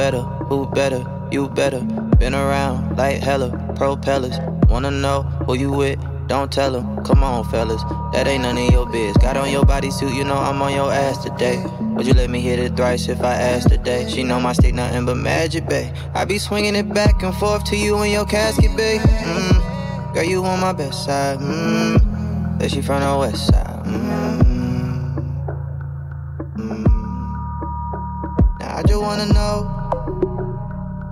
better, who better, you better. Been around like hella propellers. Wanna know who you with? Don't tell them. Come on, fellas. That ain't none of your biz. Got on your bodysuit, you know I'm on your ass today. Would you let me hit it thrice if I asked today? She know my stick nothing but magic, babe. I be swinging it back and forth to you in your casket, babe. Mm. Girl, you on my best side. Mm. That she from the west side. Mm. Now I just wanna know.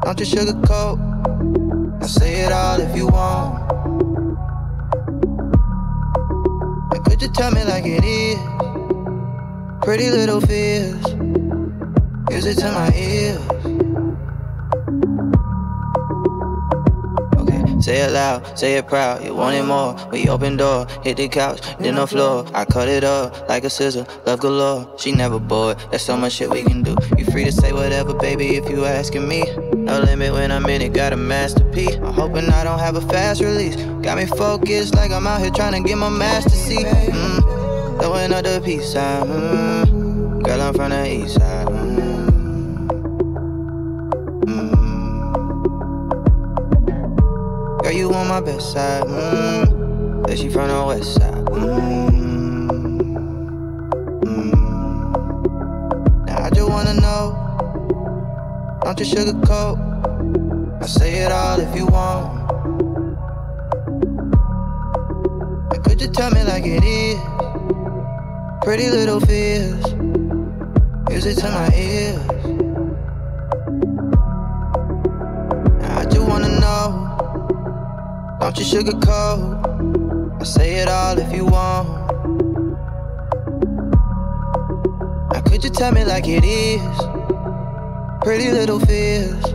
Don't you sugarcoat. I say it all if you want. Could you tell me like it is? Pretty little fears. Music to my ears. Say it loud, say it proud. You want it more. We open door, hit the couch, then the floor. I cut it up like a scissor, love galore. She never bored. There's so much shit we can do. You free to say whatever, baby, if you asking me. No limit when I'm in it, got a masterpiece. I'm hoping I don't have a fast release. Got me focused like I'm out here trying to get my master seat. Mm, throwing up the peace sign. Mm, girl, I'm from the east side. Girl, you on my best side. Mm. Say she from the west side. Mm. Mm. Now I just wanna know. Don't you sugarcoat. I say it all if you want. Could you tell me like it is? Pretty little fears. Music to my ears. Don't you sugarcoat. I say it all if you want. Now could you tell me like it is? Pretty little fears.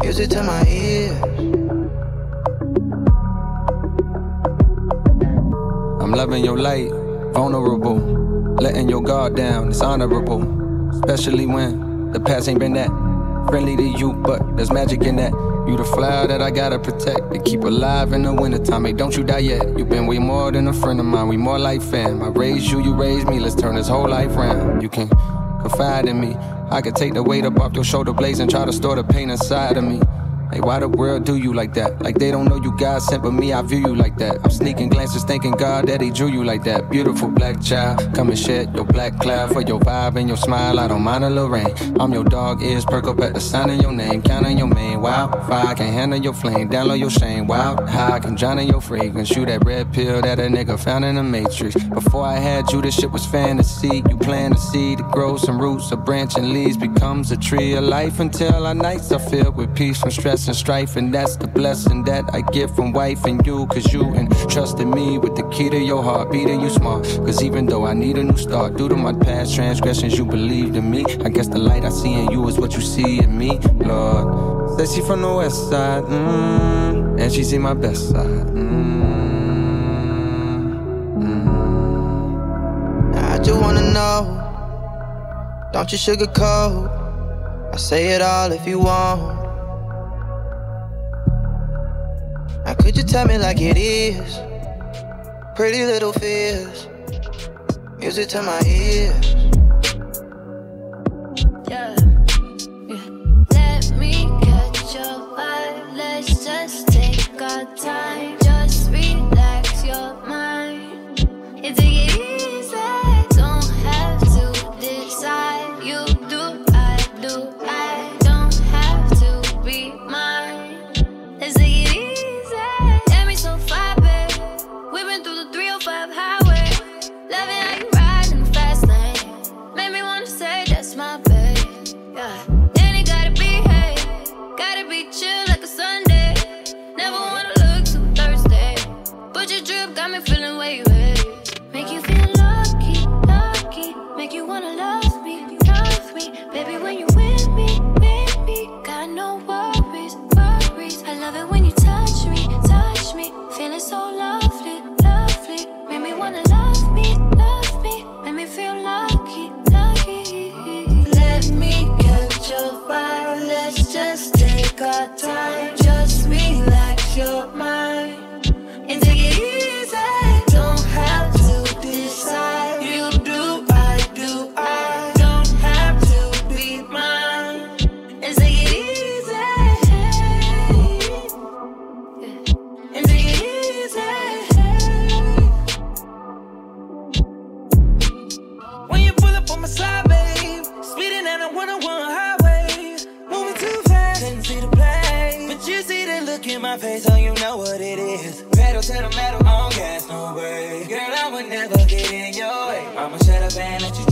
Music to my ears. I'm loving your light, vulnerable. Letting your guard down, it's honorable. Especially when the past ain't been that friendly to you, but there's magic in that. You the flower that I gotta protect to keep alive in the wintertime. Hey, don't you die yet. You been way more than a friend of mine. We more like fam. I raised you, you raised me. Let's turn this whole life round. You can confide in me. I could take the weight up off your shoulder blades and try to store the pain inside of me. Hey, why the world do you like that? Like they don't know you God sent, but me, I view you like that. I'm sneaking glances, thanking God that He drew you like that. Beautiful black child, come and shed your black cloud for your vibe and your smile. I don't mind a little rain. I'm your dog, ears perk up at the sound of your name. Counting your main, wow. Fire can handle your flame, download your shame, wow. High I can drown in your fragrance. Shoot that red pill that a nigga found in the matrix. Before I had you, this shit was fantasy. You plant a seed to grow some roots, a branch and leaves becomes a tree of life until our nights are filled with peace from stress and strife. And that's the blessing that I get from wife and you. Cause you entrusted me with the key to your heart, beating you smart. Cause even though I need a new start, due to my past transgressions, you believed in me. I guess the light I see in you is what you see in me, Lord. Says she from the west side, mm, and she see my best side. Mm, I just wanna know. Don't you sugarcoat. I say it all if you want. Now could you tell me like it is? Pretty little fears. Music to my ears. Way. I'ma shut up and let you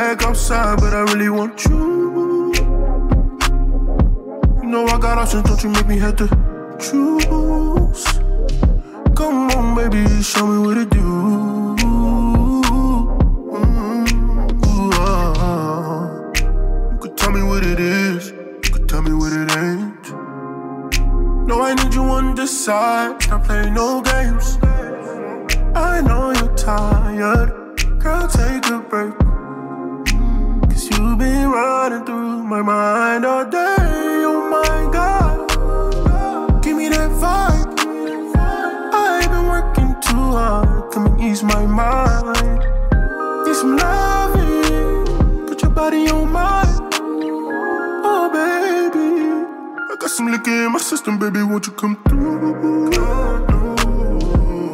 back outside, but I really want you. You know I got options, don't you make me have to choose. Come on, baby, show me what to do. Mm-hmm. Uh, you could tell me what it is, you could tell me what it ain't. No, I need you on this side, not playing no games. I know you're tired, girl, take a break. My mind all day, oh my god. Give me that vibe I've been working too hard, come and ease my mind. Need some loving, put your body on mine. Oh, baby. I got some liquor in my system, baby, won't you come through?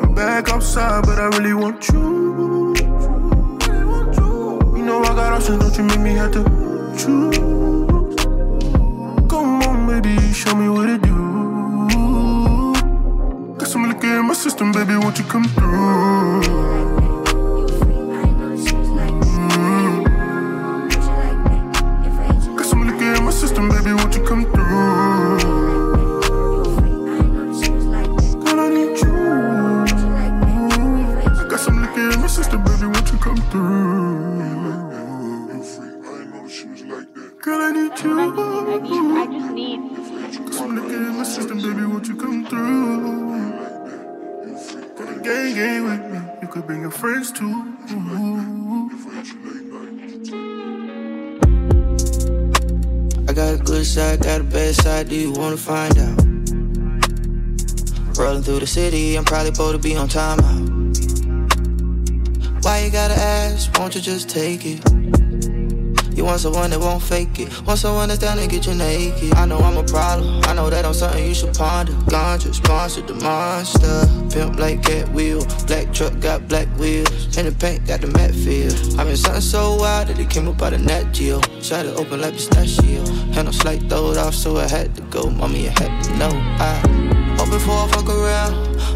I'm back outside, but I really want you. You know I got options, don't you make me have to choose? Baby, show me what to do Cause I'm looking in my system, baby, won't you come through? Friends too. I got a good side, got a bad side. Do you wanna find out? Rolling through the city, I'm probably supposed to be on timeout. Why you gotta ask? Won't you just take it? You want someone that won't fake it. Want someone that's down to get you naked. I know I'm a problem. I know that I'm something you should ponder. Ganja sponsored the monster. Pimp like cat wheel. Black truck got black wheels. And the paint got the matte feel. I been something so wild that it came up out of Nat Geo. Shot it open like pistachio. Had no slight throwed off, so I had to go. Mommy, you had to know. I open for a fuck around.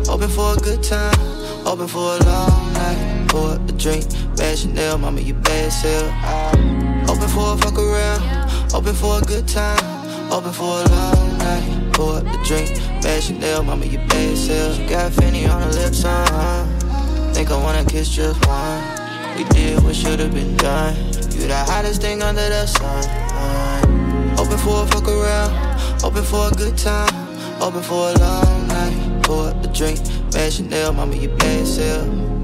Open for a good time. Open for a long night. Pour a drink. Bad Chanel, mama, you bad sell. I Open for a fuck around, open for a good time, open for a long night. Pour up the drink, bad Chanel, mama, you bad self. Got Fenty on the lips, uh huh. Think I wanna kiss just one. We did what should've been done. You the hottest thing under the sun. Open for a fuck around, open for a good time, open for a long night. Pour up the drink, bad Chanel, mama, you bad self.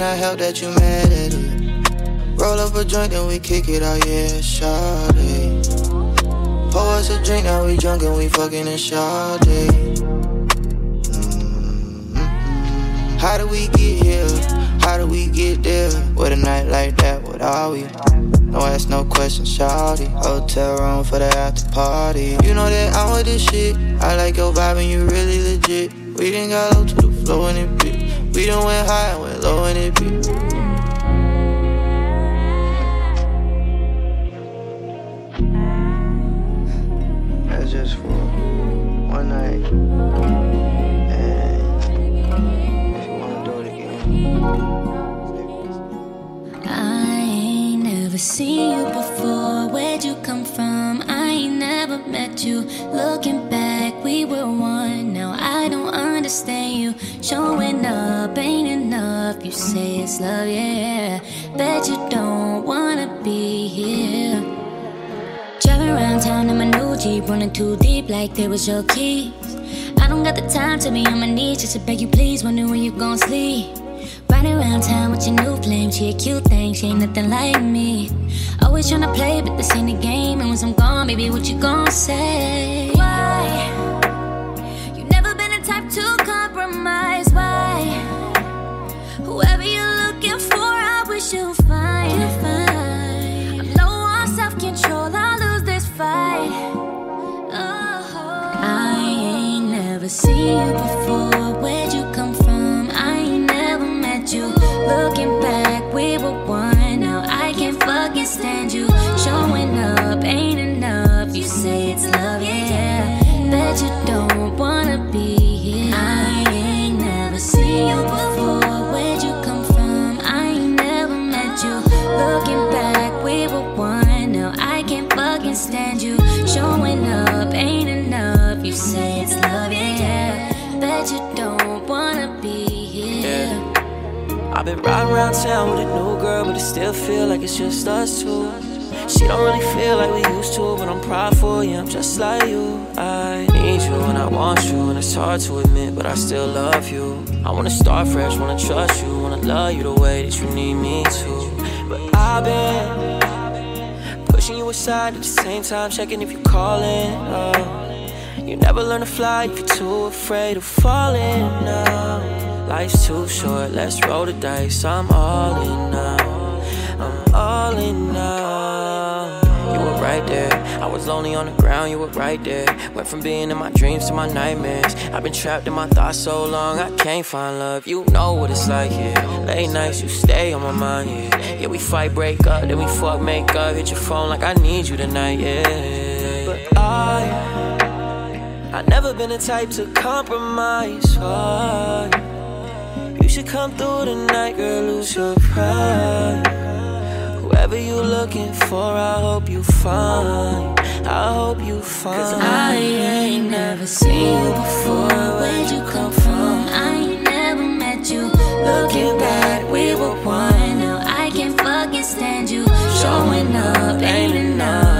Cannot help that you mad at it. Roll up a joint and we kick it out, yeah, shawty. Pour us a drink, now we drunk and we fucking in Sade. Mm-hmm. How do we get here? How do we get there? With a night like that, what are we? No ask, no questions, shawty. Hotel room for the after party. You know that I'm with this shit. I like your vibe and you really legit. We didn't got low to the floor in it. We done went high and went low in it, bitch. Love, yeah. Bet you don't wanna be here. Driving around town in my new Jeep, running too deep like there was your keys. I don't got the time to be on my knees just to beg you, please. Wondering when you gon' sleep. Riding around town with your new flame, she a cute thing, she ain't nothing like me. Always tryna play, but this ain't a game. And once I'm gone, baby, what you gon' say? I wish you find. I'm low on self control, I'll lose this fight. Oh. I ain't never seen you before. Where'd you come from? I ain't never met you. Looking back, we were one. Now I can't fucking stand you. Showing up ain't enough. You say it's love, yeah. Bet you don't I've been riding around town with a new girl, but it still feel like it's just us two. She don't really feel like we used to, but I'm proud for you. I'm just like you. I need you and I want you, and it's hard to admit, but I still love you. I wanna start fresh, wanna trust you, wanna love you the way that you need me to. But I've been pushing you aside at the same time, checking if you're calling. Oh. You never learn to fly if you're too afraid of falling. Life's too short, let's roll the dice. I'm all in now. I'm all in now. You were right there. I was lonely on the ground, you were right there. Went from being in my dreams to my nightmares. I've been trapped in my thoughts so long, I can't find love. You know what it's like here. Late nights, you stay on my mind, yeah. Yeah, we fight, break up, then we fuck, make up. Hit your phone like I need you tonight, yeah. But I. I never been the type to compromise. Why? You should come through tonight, girl, lose your pride. Whoever you're looking for, I hope you find. I hope you find. Cause I ain't never seen you before. Where'd you come from? I ain't never met you. Looking back, we were one. Now I can't fucking stand you. Showing up ain't enough.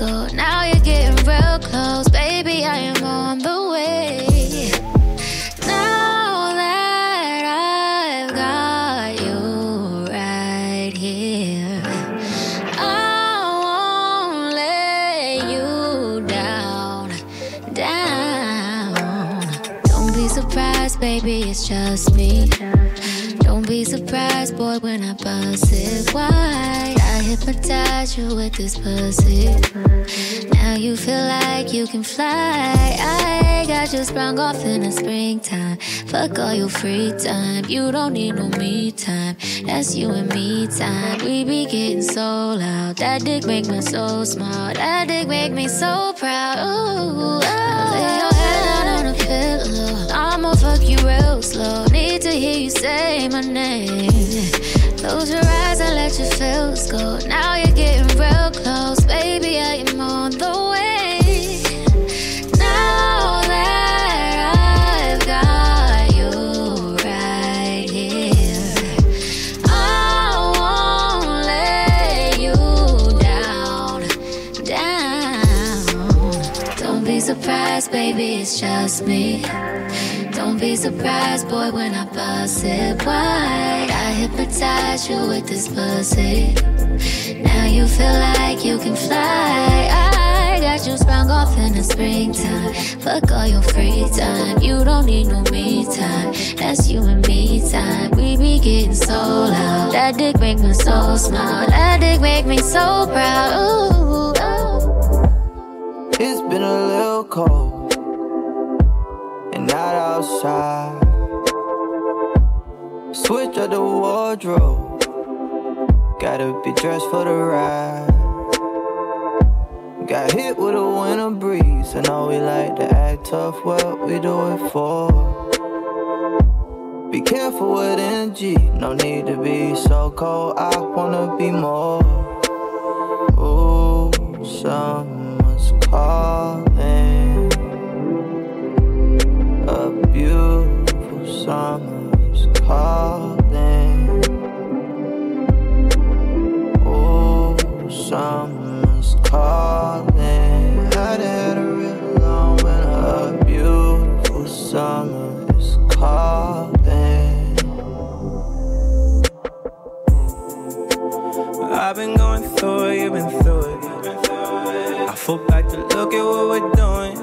go. Now you're getting real close, baby. I am on the way. Now that I've got you right here, I won't let you down, down. Don't be surprised, baby, it's just me. Don't be surprised, boy, when I bust it wide. Hypnotize you with this pussy. Now you feel like you can fly. I got you sprung off in the springtime. Fuck all your free time. You don't need no me time. That's you and me time. We be getting so loud. That dick make me so smart. That dick make me so proud. Ooh, oh. Go. Now you're getting real close, baby. I am on the way. Now that I've got you right here, I won't lay you down, down. Don't be surprised, baby. It's just me. Don't be surprised, boy, when I bust it wide. I hypnotize you with this pussy. Now you feel like you can fly. I got you sprung off in the springtime. Fuck all your free time. You don't need no me time. That's you and me time. We be getting so loud. That dick make my soul smile. That dick make me so proud. Ooh, oh. It's been a little cold and not outside. Switch up the wardrobe. Gotta be dressed for the ride. Got hit with a winter breeze. I know we like to act tough, what we do it for. Be careful with energy, no need to be so cold. I wanna be more. Ooh, summer's through it, you've been through it. I fall back to look at what we're doing.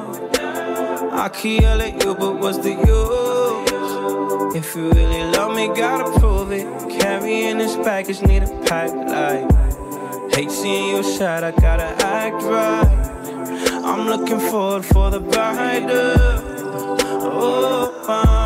I can yell at you, but what's the use? If you really love me, gotta prove it. Carrying this package, need a pack light. Hate seeing you sad. I gotta act right. I'm looking forward for the brighter. Oh,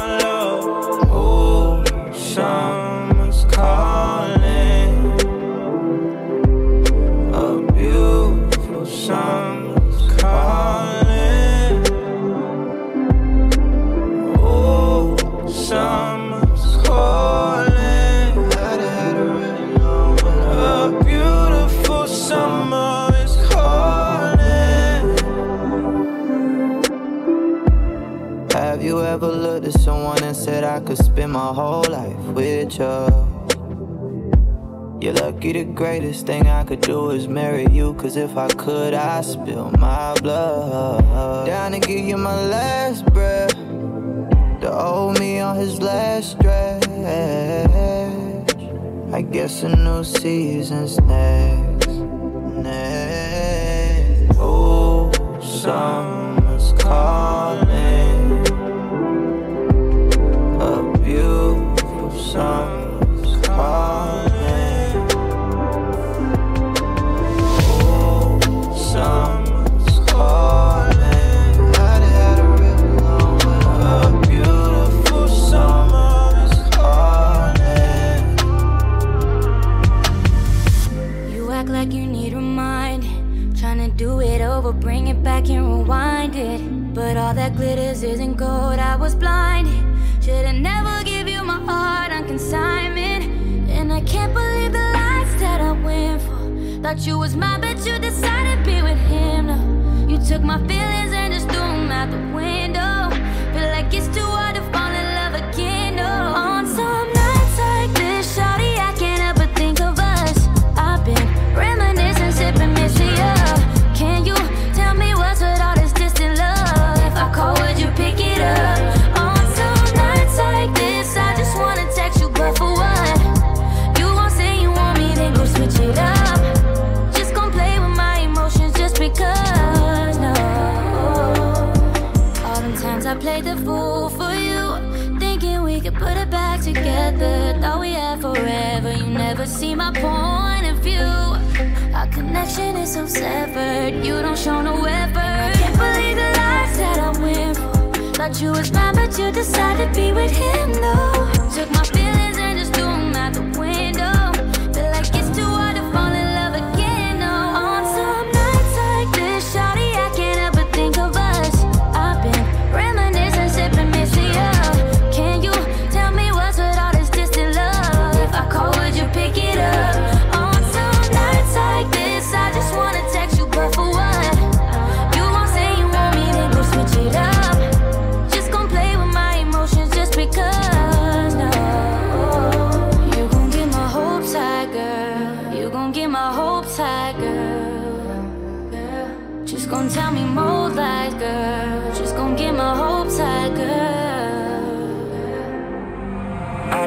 Have you ever looked at someone and said, I could spend my whole life with you? You're lucky the greatest thing I could do is marry you. Cause if I could, I'd spill my blood. Down to give you my last breath. The old me on his last stretch. I guess a new season's next. Next. Oh, summer's calling. Summer's calling. Oh, summer's calling. I'd had a long. A beautiful summer's calling. You act like you need do it over, bring it back and rewind it. But all that glitters isn't gold, I was blinded. Thought you was mine, but you decided to be with him. No, you took my feelings and just threw them out the window. Feel like it's too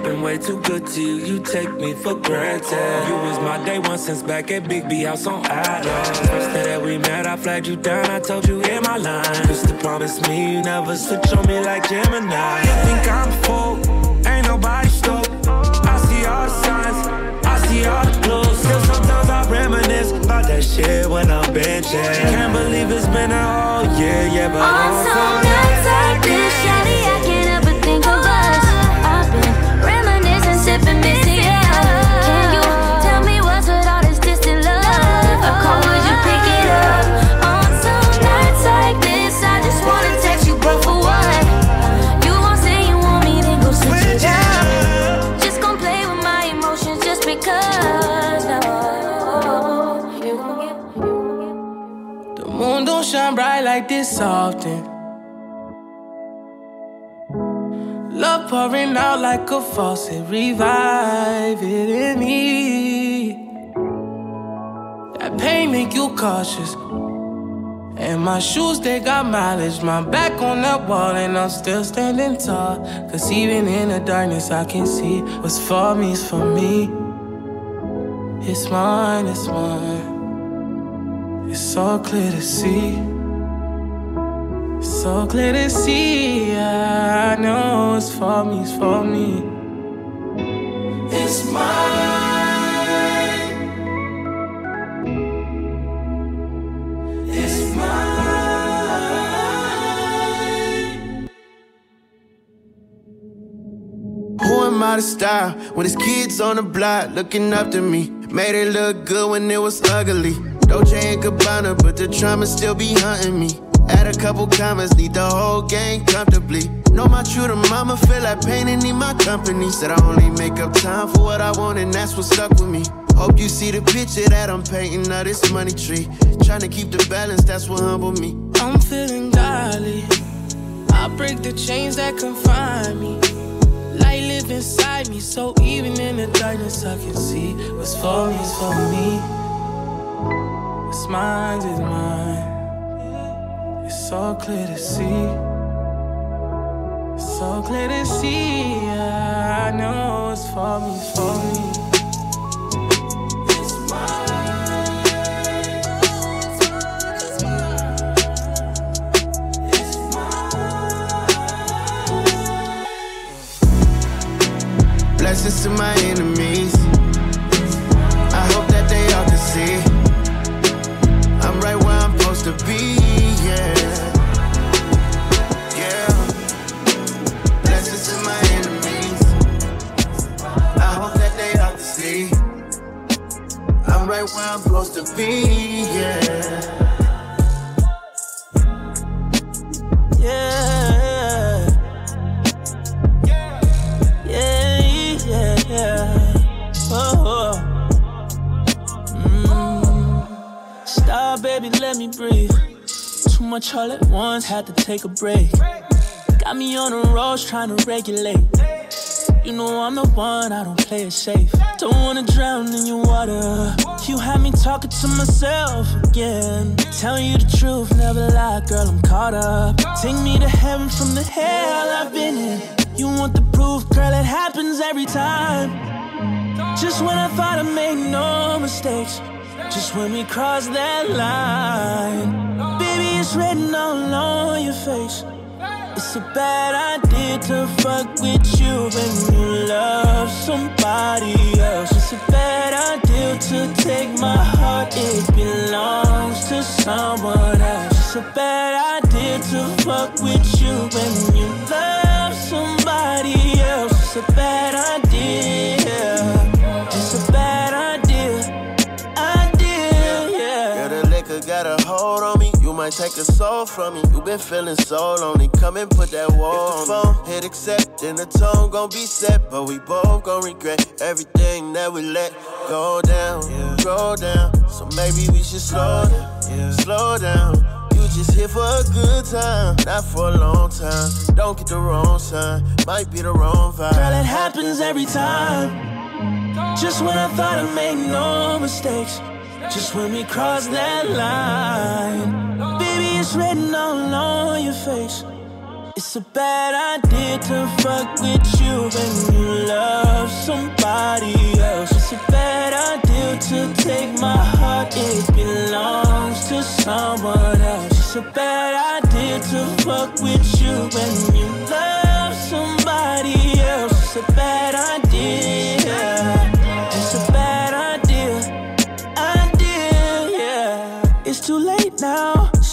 been way too good to you, you take me for granted. You was my day one since back at Big B House on Adams. First day that we met, I flagged you down, I told you in my line. Used to promise me you never switch on me like Gemini. You think I'm full, ain't nobody stoked. I see all the signs, I see all the clues. Still sometimes I reminisce about that shit when I'm benching. Can't believe it's been a whole year, yeah, but On I'm so like this, shawty, shine bright like this often. Love pouring out like a faucet, revive it in me. That pain make you cautious. And my shoes, they got mileage. My back on that wall, and I'm still standing tall. Cause even in the darkness, I can see what's for me is for me. It's mine, it's mine. It's so clear to see. so clear to see. I know it's for me, it's for me. It's mine. It's mine. Who am I to style when it's kids on the block looking up to me? Made it look good when it was ugly. Dolce and Gabbana, but the trauma still be hunting me. Add a couple commas, lead the whole gang comfortably. Know my true to mama, feel like pain and need my company. Said I only make up time for what I want, and that's what stuck with me. Hope you see the picture that I'm painting of this money tree. Trying to keep the balance, that's what humble me. I'm feeling godly. I break the chains that confine me. Light live inside me, so even in the darkness, I can see what's for me is for me. What's mine is mine. It's so clear to see. It's so clear to see. I know it's for me, for me. Blessings to my enemies. All can see. I'm right where I'm supposed to be, yeah. Yeah. Baby, let me breathe. Too much all at once, had to take a break. Got me on the roads trying to regulate. You know I'm the one, I don't play it safe. Don't wanna drown in your water. You had me talking to myself again. Telling you the truth, never lie, girl, I'm caught up. Take me to heaven from the hell I've been in. You want the proof, girl, it happens every time. Just when I thought I made no mistakes. Just when we cross that line. Baby, it's written all on your face. It's a bad idea to fuck with you when you love somebody else. It's a bad idea to take my heart, it belongs to someone else. It's a bad idea to fuck with you when you take a soul from me. You been feeling so lonely. Come and put that wall if the phone hit accept, then the tone gon' be set. But we both gon' regret everything that we let go down, go down. So maybe we should slow down, slow down. You just here for a good time, not for a long time. Don't get the wrong sign, might be the wrong vibe. Girl, it happens every time. Just when I thought I made no mistakes. Just when we cross that line. It's written all on your face. It's a bad idea to fuck with you when you love somebody else. It's a bad idea to take my heart, it belongs to someone else. It's a bad idea to fuck with you when you love somebody else. It's a bad idea.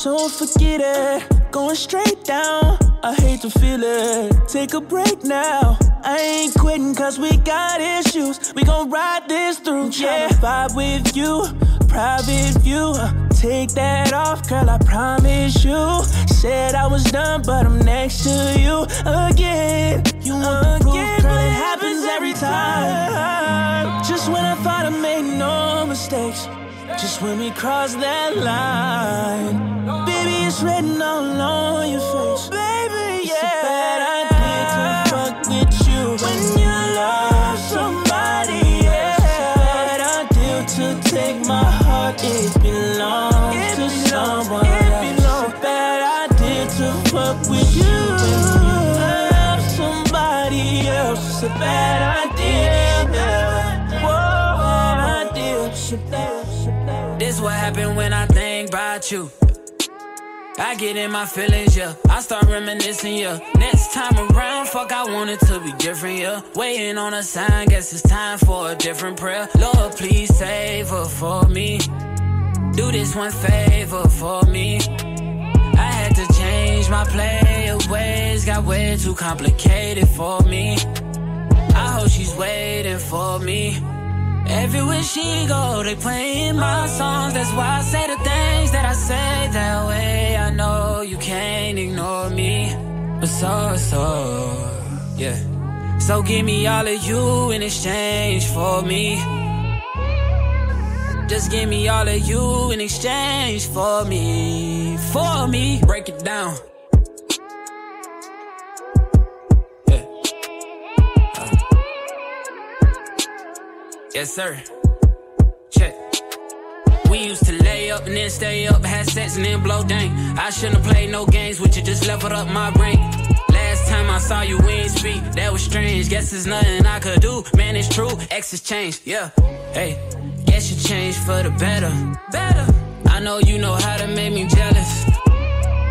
So forget it. Going straight down. I hate to feel it. Take a break now. I ain't quitting cause we got issues. We gon' ride this through. Yeah, vibe with you. Private view. Uh, Take that off, girl, I promise you. Said I was done, but I'm next to you again. You want the proof, girl, it happens every time. Just when I thought I made no mistakes. Just when we cross that line. Baby, it's written all on your face. Baby, you. I get in my feelings, yeah. I start reminiscing, yeah. Next time around, fuck, I want it to be different, yeah. Waiting on a sign, guess it's time for a different prayer. Lord, please save her for me. Do this one favor for me. I had to change my play ways, got way too complicated for me. I hope she's waiting for me. Everywhere she go, they playing my songs. That's why I say the things that I say that way. I know you can't ignore me, but so so yeah. So give me all of you in exchange for me. Just give me all of you in exchange for me, for me. Break it down. Yes, sir. Check. We used to lay up and then stay up, had sex and then blow dang. I shouldn't have played no games with you, just leveled up my brain. Last time I saw you, we ain't speak. That was strange. Guess there's nothing I could do. Man, it's true. X has changed. Yeah. Hey, guess you changed for the better. Better. I know you know how to make me jealous.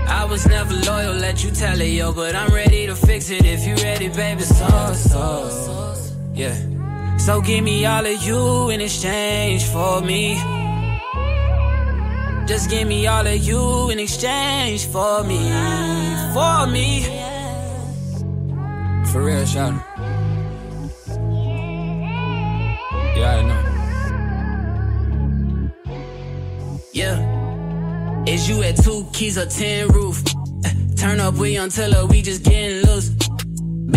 I was never loyal, let you tell it, yo. But I'm ready to fix it if you ready, baby. So, so. Yeah. So give me all of you in exchange for me. Just give me all of you in exchange for me. For me. For real, shout Yeah, I know. Yeah. Is you at two keys or ten roof? Eh, turn up, we until we just getting loose.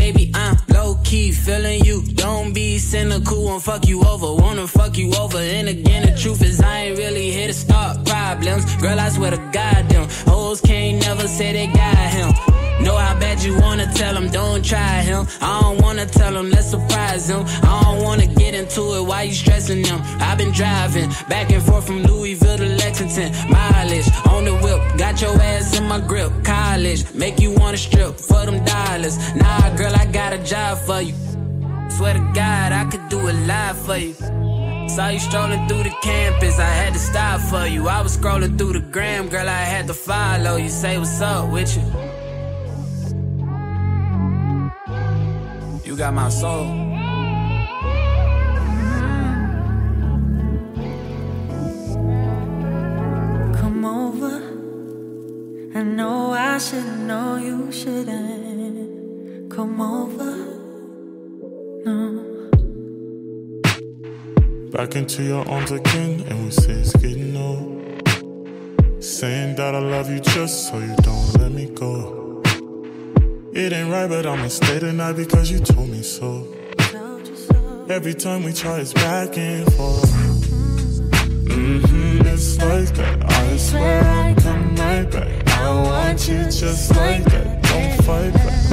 Baby, I'm low key feeling you. Don't be cynical, won't fuck you over. Wanna fuck you over. And again, the truth is, I ain't really here to start problems. Girl, I swear to God, them hoes can't never say they got him. Know how bad you wanna tell him, don't try him. I don't wanna tell him, let's surprise him. I don't wanna get into it, why you stressing them? I've been driving back and forth from Louisville to Lexington. Mileage on the whip, got your ass in my grip. College, make you wanna strip for them dollars. Nah, girl, I got a job for you. Swear to God, I could do a lot for you. Saw you strolling through the campus, I had to stop for you. I was scrolling through the gram, girl, I had to follow you. Say what's up with you. You got my soul. Come over. I know I should know you shouldn't. Come over. No. Back into your arms again, and we say it's getting old. Saying that I love you just so you don't let me go. It ain't right, but I'ma stay tonight because you told me so. Every time we try, it's back and forth. Mm-hmm, it's like that. I swear I'll come right back. I want you just like that. Don't fight back.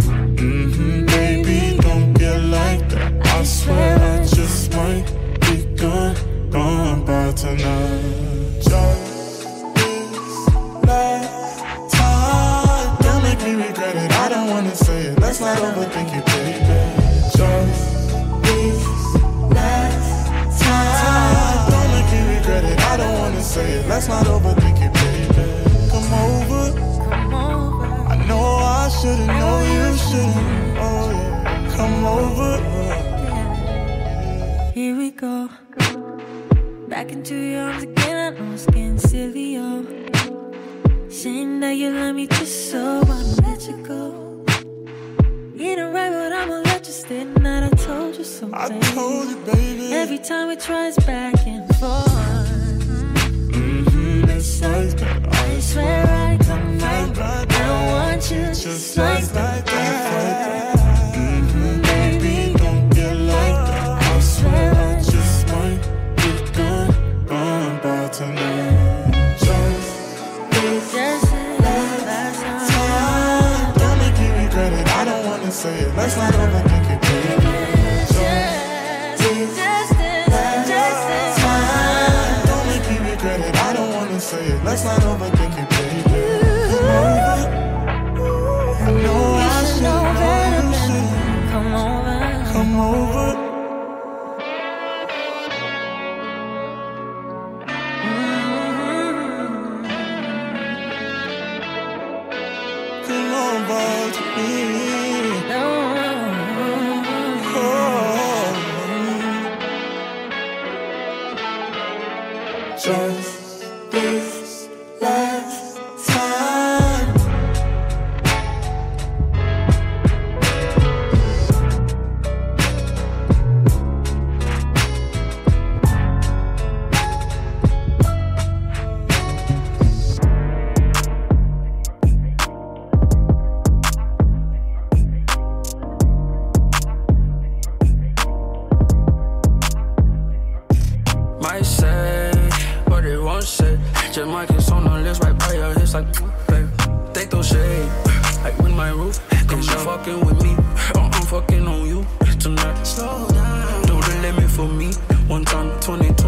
Mm-hmm, baby, don't get like that. I swear I just might be gone, gone by tonight. Let's not overthink it, baby. Just this last time. Don't make me regret it. I don't wanna say it. Let's not overthink it, baby. Come over. Come over. I know I shouldn't know you shouldn't. Oh yeah. Come over. Here we go. Back into your arms again. I know it's getting silly, oh. Saying that you love me just so I'ma let you go. Ain't right, but I'ma let you stay tonight. I told you so, I told you, baby. Every time we try, it's back and forth. Mm-hmm, it's like that. I swear I come right back. I want you Just like that. Say it. Let's not overthink it, baby. Just this Just just this time. Don't make me regret it. I don't wanna say it. Let's not overthink it, baby. London 20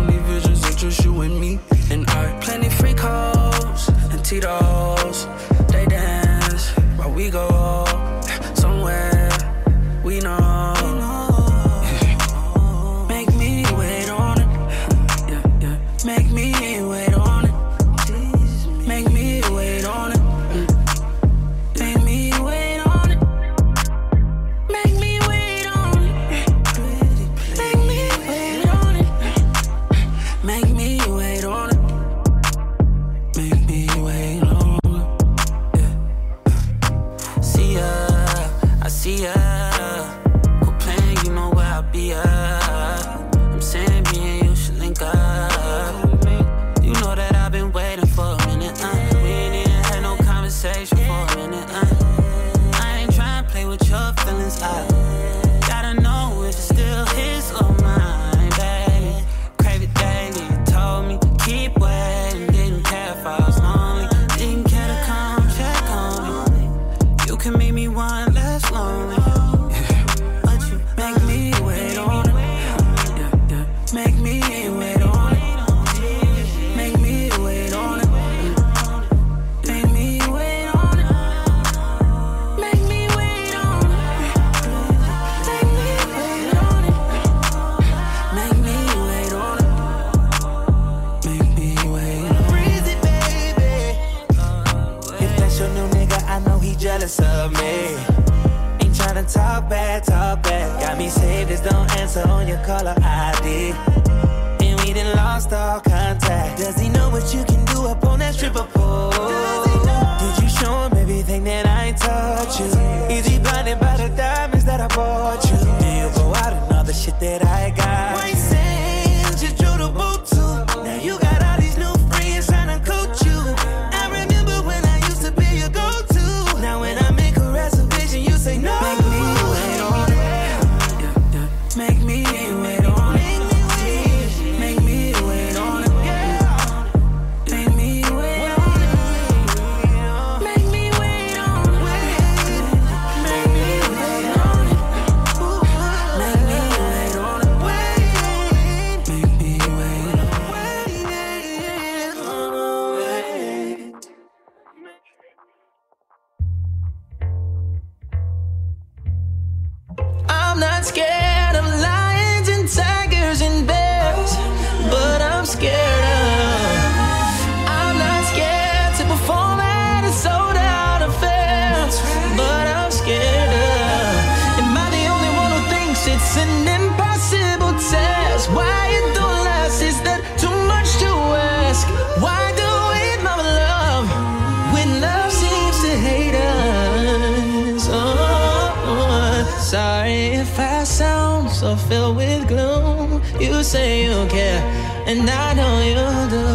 filled with gloom. You say you care, and I know you do.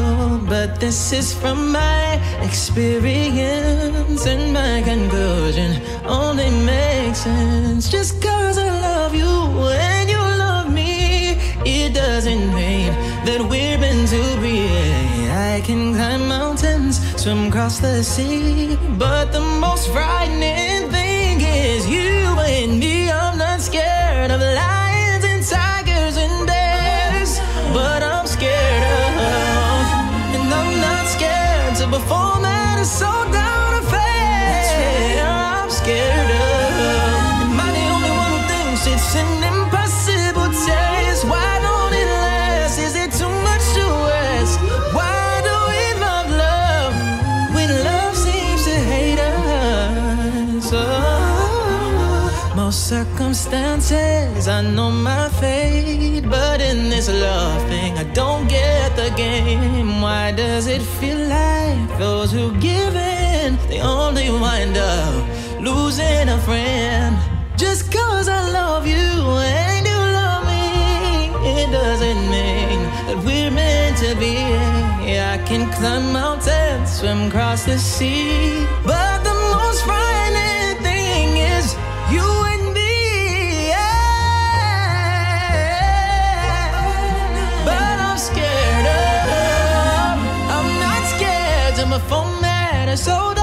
But this is from my experience, and my conclusion only makes sense. Just cause I love you and you love me, it doesn't mean that we're meant to be. I can climb mountains, swim across the sea, but the most frightening thing is you and me. before man is so circumstances. I know my fate, but in this love thing, I don't get the game. Why does it feel like those who give in, they only wind up losing a friend? Just cause I love you and you love me, it doesn't mean that we're meant to be. I can climb mountains, swim across the sea, but so